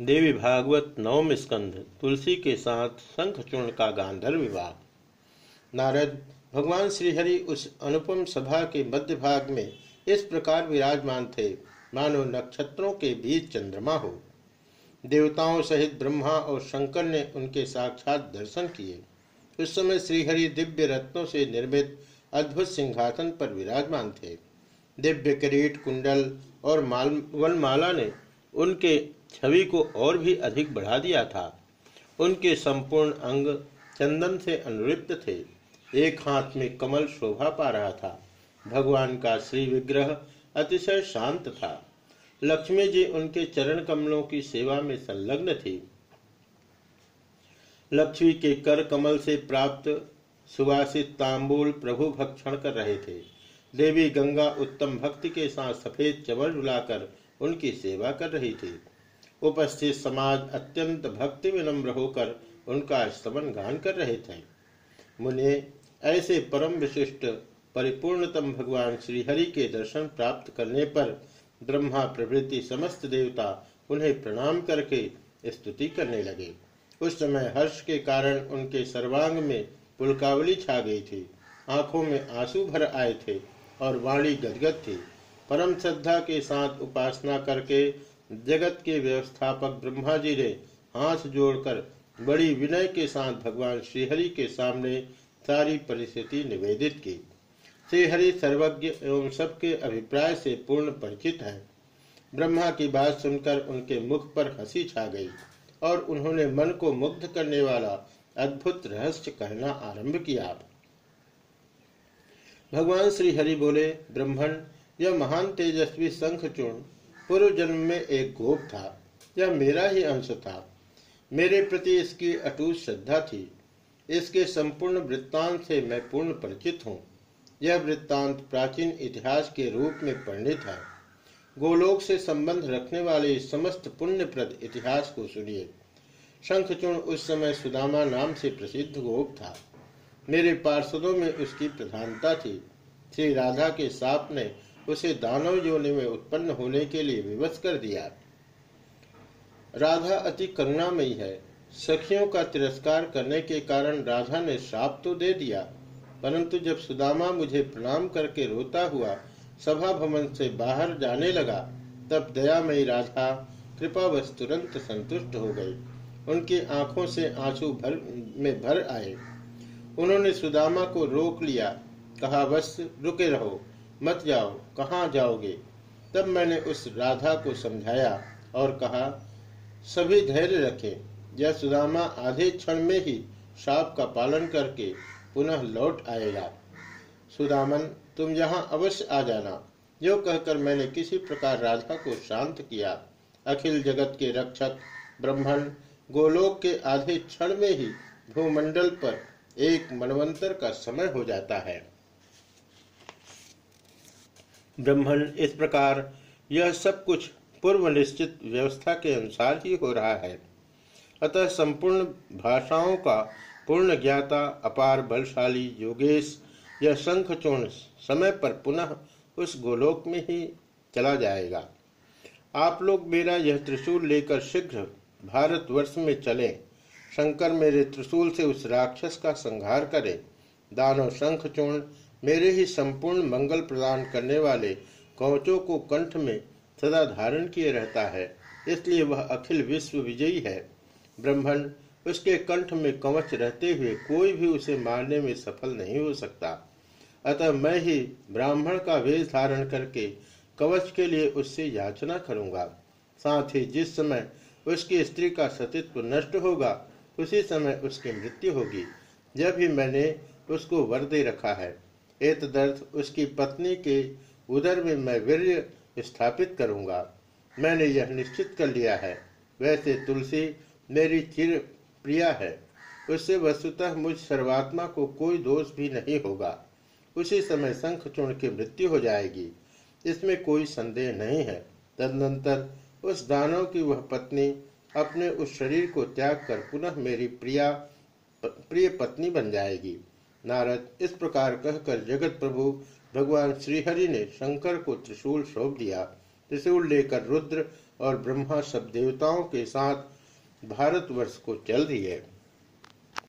देवी भागवत नवम स्कंध, तुलसी के साथ शंखचूर्ण का गांधर विवाह नारद, भगवान श्रीहरि उस अनुपम सभा के मध्य भाग में इस प्रकार विराजमान थे, मानो नक्षत्रों के बीच चंद्रमा हो। देवताओं सहित ब्रह्मा और शंकर ने उनके साक्षात दर्शन किए। उस समय श्रीहरि दिव्य रत्नों से निर्मित अद्भुत सिंहासन पर विराजमान थे। दिव्य किरीट, कुंडल और माल, वनमाला ने उनके छवि को और भी अधिक बढ़ा दिया था। उनके संपूर्ण अंग चंदन से अनुलिप्त थे। एक हाथ में कमल शोभा पा रहा था। भगवान का श्री विग्रह अतिशय शांत था। लक्ष्मी जी उनके चरण कमलों की सेवा में संलग्न थी। लक्ष्मी के कर कमल से प्राप्त सुवासित तांबूल प्रभु भक्षण कर रहे थे। देवी गंगा उत्तम भक्ति के साथ सफ़ेद चवर डुलाकर उनकी सेवा कर रही थी। उपस्थित समाज अत्यंत भक्ति विनम्र होकर उनका स्तमन गान कर रहे थे। मुने, ऐसे परम विशिष्ट, परिपूर्णतम भगवान श्रीहरि के दर्शन प्राप्त करने पर ब्रह्मा प्रभृति समस्त देवता उन्हें प्रणाम करके स्तुति करने लगे। उस समय हर्ष के कारण उनके सर्वांग में पुलकावली छा गई थी। आँखों में आँसू भर आए थे और वाणी गदगद थी। परम श्रद्धा के साथ उपासना करके जगत के व्यवस्थापक ब्रह्मा जी ने हाथ जोड़कर बड़ी विनय के साथ भगवान श्रीहरि के सामने सारी परिस्थिति निवेदित की। श्रीहरि सर्वज्ञ एवं सबके अभिप्राय से पूर्ण परिचित है। ब्रह्मा की बात सुनकर उनके मुख पर हँसी छा गई और उन्होंने मन को मुग्ध करने वाला अद्भुत रहस्य कहना आरंभ किया। भगवान श्री हरि बोले, ब्रह्मण यह महान तेजस्वी शंखचूर्ण पूर्व जन्म में एक गोप था। यह मेरा ही अंश था। मेरे प्रति इसकी अटूट श्रद्धा थी। इसके संपूर्ण वृत्तांत से मैं पूर्ण परिचित हूँ। यह वृत्तांत प्राचीन इतिहास के रूप में परिणित है। गोलोक से संबंध रखने वाले समस्त पुण्यप्रद इतिहास को सुनिए। शंखचूर्ण उस समय सुदामा नाम से प्रसिद्ध गोप था। मेरे पार्षदों में उसकी प्रधानता थी। श्री राधा के साप ने उसे दानव योनि में उत्पन्न होने के लिए विवश कर दिया। राधा अति करुणामयी है। सखियों का तिरस्कार करने के कारण राधा ने श्राप तो दे दिया, परंतु जब सुदामा मुझे प्रणाम करके रोता हुआ, सभा भवन से बाहर जाने लगा, तब दयामयी राधा कृपावश तुरंत संतुष्ट हो गई। उनकी आँखों से आँसू भर, में भर आए। उन्होंने सुदामा को रोक लिया। कहा, बस, रुके रहो। मत जाओ, कहाँ जाओगे? तब मैंने उस राधा को समझाया और कहा, सभी धैर्य रखें। यह सुदामा आधे क्षण में ही शाप का पालन करके पुनः लौट आएगा। सुदामन, तुम यहाँ अवश्य आ जाना। जो कहकर मैंने किसी प्रकार राधा को शांत किया। अखिल जगत के रक्षक, ब्रह्मण, गोलोक के आधे क्षण में ही भूमंडल पर एक मनवंतर का समय हो जाता है। ब्रह्मण, इस प्रकार यह सब कुछ पूर्व निश्चित व्यवस्था के अनुसार ही हो रहा है। अतः संपूर्ण भाषाओं का पूर्ण ज्ञाता, अपार बलशाली योगेश यह शंखचूर्ण समय पर पुनः उस गोलोक में ही चला जाएगा। आप लोग मेरा यह त्रिशूल लेकर शीघ्र भारतवर्ष में चले। शंकर मेरे त्रिशूल से उस राक्षस का संहार करें। दानव शंखचूर्ण मेरे ही संपूर्ण मंगल प्रदान करने वाले कवचों को कंठ में सदा धारण किए रहता है, इसलिए वह अखिल विश्व विजयी है। ब्रह्मण उसके कंठ में कवच रहते हुए कोई भी उसे मारने में सफल नहीं हो सकता। अतः मैं ही ब्राह्मण का वेश धारण करके कवच के लिए उससे याचना करूँगा। साथ ही जिस समय उसकी स्त्री का सतित्व नष्ट होगा, उसी समय उसकी मृत्यु होगी। जब भी मैंने उसको वर दे रखा है। एतदर्थ उसकी पत्नी के उदर में मैं वीर्य स्थापित करूँगा। मैंने यह निश्चित कर लिया है। वैसे तुलसी मेरी चिर प्रिया है। उससे वस्तुतः मुझ सर्वात्मा को कोई दोष भी नहीं होगा। उसी समय शंखचूर्ण की मृत्यु हो जाएगी। इसमें कोई संदेह नहीं है। तदनंतर उस दानव की वह पत्नी अपने उस शरीर को त्याग कर पुनः मेरी प्रिया, प्रिय पत्नी बन जाएगी। नारद इस प्रकार कहकर जगत प्रभु भगवान श्रीहरि ने शंकर को त्रिशूल सौंप दिया, त्रिशूल लेकर रुद्र और ब्रह्मा सब देवताओं के साथ भारतवर्ष को चल दिए।